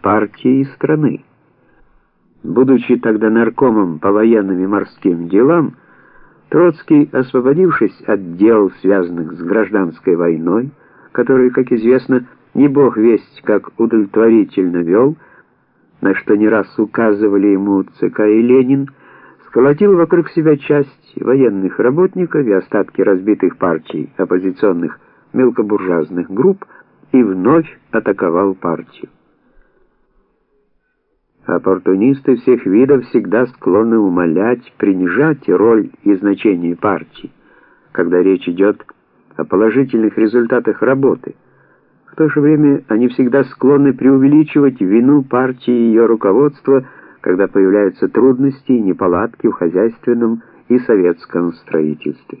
партии и страны. Будучи тогда наркомом по военным и морским делам, Троцкий, освободившись от дел, связанных с гражданской войной, которую, как известно, не бог весть как удовлетворительно вел, на что не раз указывали ему ЦК и Ленин, сколотил вокруг себя часть военных работников и остатки разбитых партий оппозиционных мелкобуржуазных групп и вновь атаковал партию. Оппортунисты всех видов всегда склонны умалять, принижать роль и значение партии, когда речь идет о положительных результатах работы. В то же время они всегда склонны преувеличивать вину партии и ее руководства, когда появляются трудности и неполадки в хозяйственном и советском строительстве.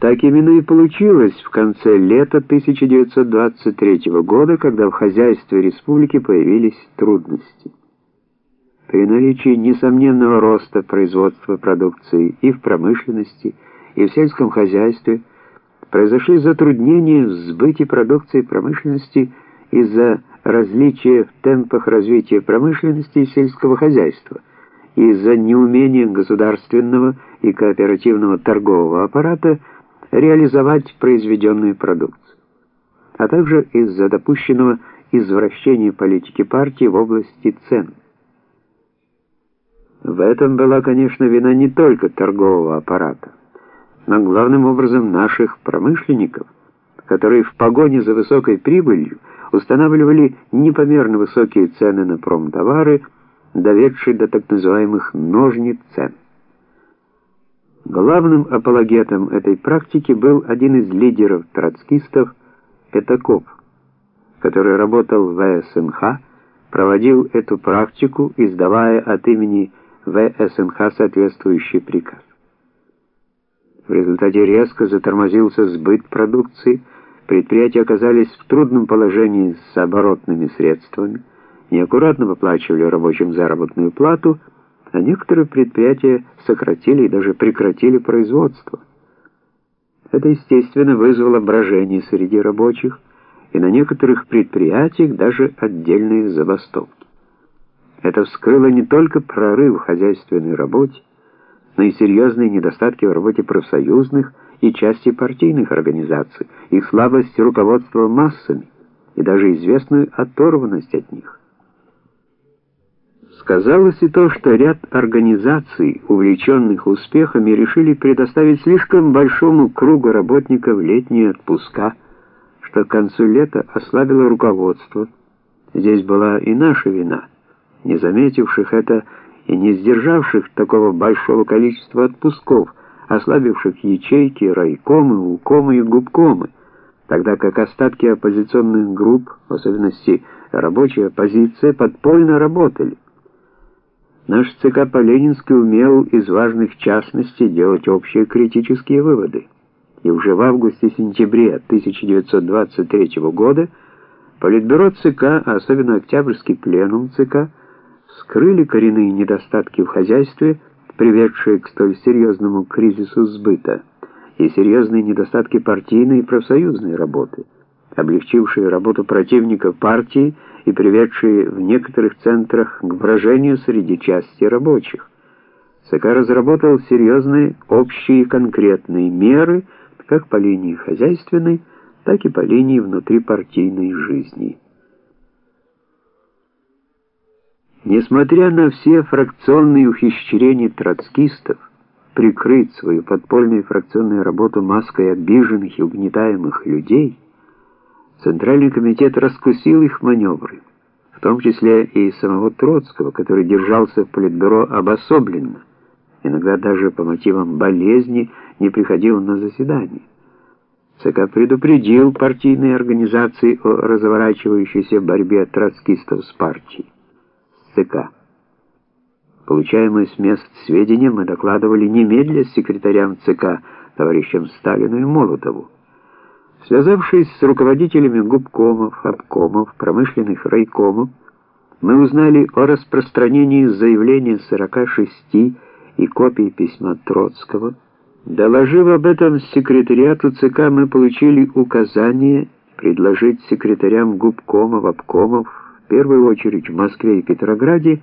Так именно и получилось в конце лета 1923 года, когда в хозяйстве республики появились трудности. При наличии несомненного роста производства продукции и в промышленности, и в сельском хозяйстве, произошли затруднения в сбыте продукции промышленности из-за различия в темпах развития промышленности и сельского хозяйства, из-за неумения государственного и кооперативного торгового аппарата реализовать произведенную продукцию, а также из-за допущенного извращения политики партии в области цен. В этом была, конечно, вина не только торгового аппарата, но главным образом наших промышленников, которые в погоне за высокой прибылью устанавливали непомерно высокие цены на промтовары, доведшие до так называемых ножниц цен. Главным апологетом этой практики был один из лидеров троцкистов Пятаков, который работал в ВСНХ, проводил эту практику, издавая от имени ВСНХ соответствующий приказ. В результате резко затормозился сбыт продукции, предприятия оказались в трудном положении с оборотными средствами, неаккуратно выплачивали рабочим заработную плату, а некоторые предприятия сократили и даже прекратили производство. Это, естественно, вызвало брожение среди рабочих, и на некоторых предприятиях даже отдельные забастовки. Это вскрыло не только прорыв в хозяйственной работе, но и серьезные недостатки в работе профсоюзных и части партийных организаций, их слабость руководства массами и даже известную оторванность от них. Сказалось и то, что ряд организаций, увлеченных успехами, решили предоставить слишком большому кругу работников летние отпуска, что к концу лета ослабило руководство. Здесь была и наша вина, не заметивших это и не сдержавших такого большого количества отпусков, ослабивших ячейки, райкомы, укомы и губкомы, тогда как остатки оппозиционных групп, в особенности рабочая оппозиция, подпольно работали. Наш ЦК по-ленински умел из важных частностей делать общие критические выводы. И уже в августе-сентябре 1923 года Политбюро ЦК, а особенно Октябрьский пленум ЦК, скрыли коренные недостатки в хозяйстве, приведшие к столь серьезному кризису сбыта, и серьезные недостатки партийной и профсоюзной работы, облегчившие работу противников партии и приведшие в некоторых центрах к брожению среди части рабочих. ЦК разработал серьезные общие конкретные меры как по линии хозяйственной, так и по линии внутрипартийной жизни. Несмотря на все фракционные ухищрения троцкистов, прикрыть свою подпольную фракционную работу маской обиженных и угнетаемых людей – Центральный комитет раскусил их маневры, в том числе и самого Троцкого, который держался в политбюро обособленно, иногда даже по мотивам болезни не приходил на заседание. ЦК предупредил партийные организации о разворачивающейся борьбе троцкистов с партией. ЦК. Получаемые с мест сведения мы докладывали немедля секретарям ЦК, товарищам Сталину и Молотову. Связавшись с руководителями губкомов, обкомов, промышленных райкомов, мы узнали о распространении заявления 46 и копий письма Троцкого. Доложив об этом секретариату ЦК, мы получили указание предложить секретарям губкомов, обкомов в первую очередь в Москве и Петрограде,